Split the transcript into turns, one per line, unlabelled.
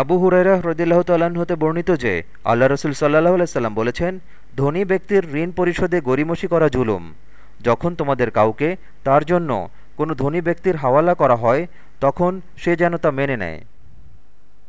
আবু হুরাইরা হ্রদিল্লাহ তাল্লাহ্ন হতে বর্ণিত যে, আল্লাহ রসুল সাল্লাহ আলাইসাল্লাম বলেছেন, ধনী ব্যক্তির ঋণ পরিশোধে গরিমসি করা জুলুম। যখন তোমাদের কাউকে তার জন্য কোনো ধনী ব্যক্তির হাওয়ালা করা হয়, তখন সে যেন তা মেনে নেয়।